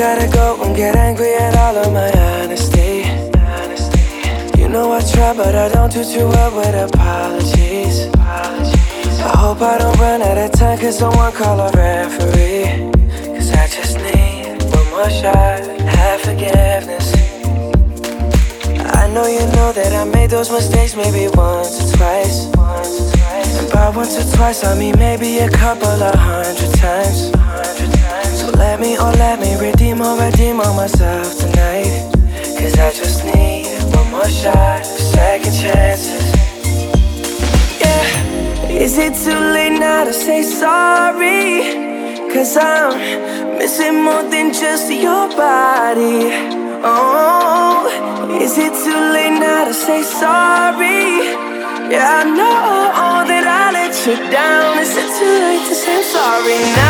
gotta go and get angry at all of my honesty. You know I try, but I don't do too well with apologies. I hope I don't run out of time, cause someone call a referee. Cause I just need one more shot, have forgiveness. I know you know that I made those mistakes maybe once or twice. And by once or twice, I mean maybe a couple of hundred times. Let me, oh let me redeem or redeem on myself tonight. Cause I just need one more shot, second chances. Yeah, is it too late now to say sorry? Cause I'm missing more than just your body. Oh, is it too late now to say sorry? Yeah, I know that I let you down. Is it too late to say I'm sorry now?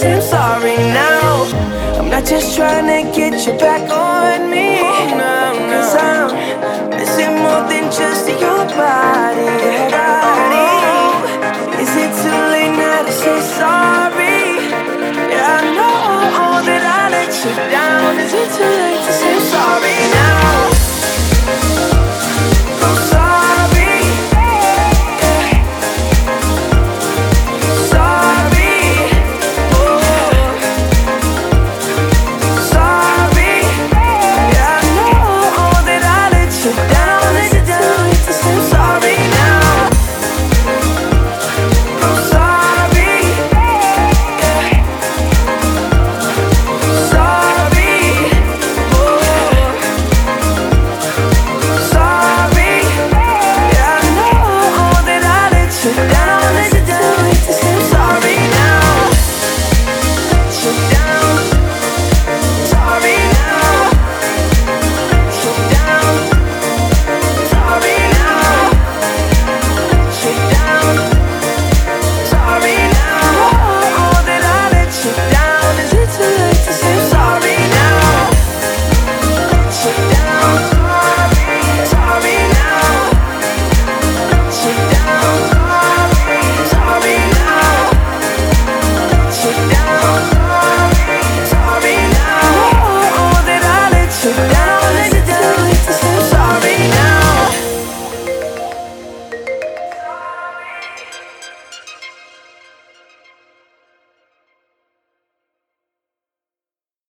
too late to say I'm sorry now? I'm not just trying to get you back on me. Oh, Cause I'm missing more than just your body. Have I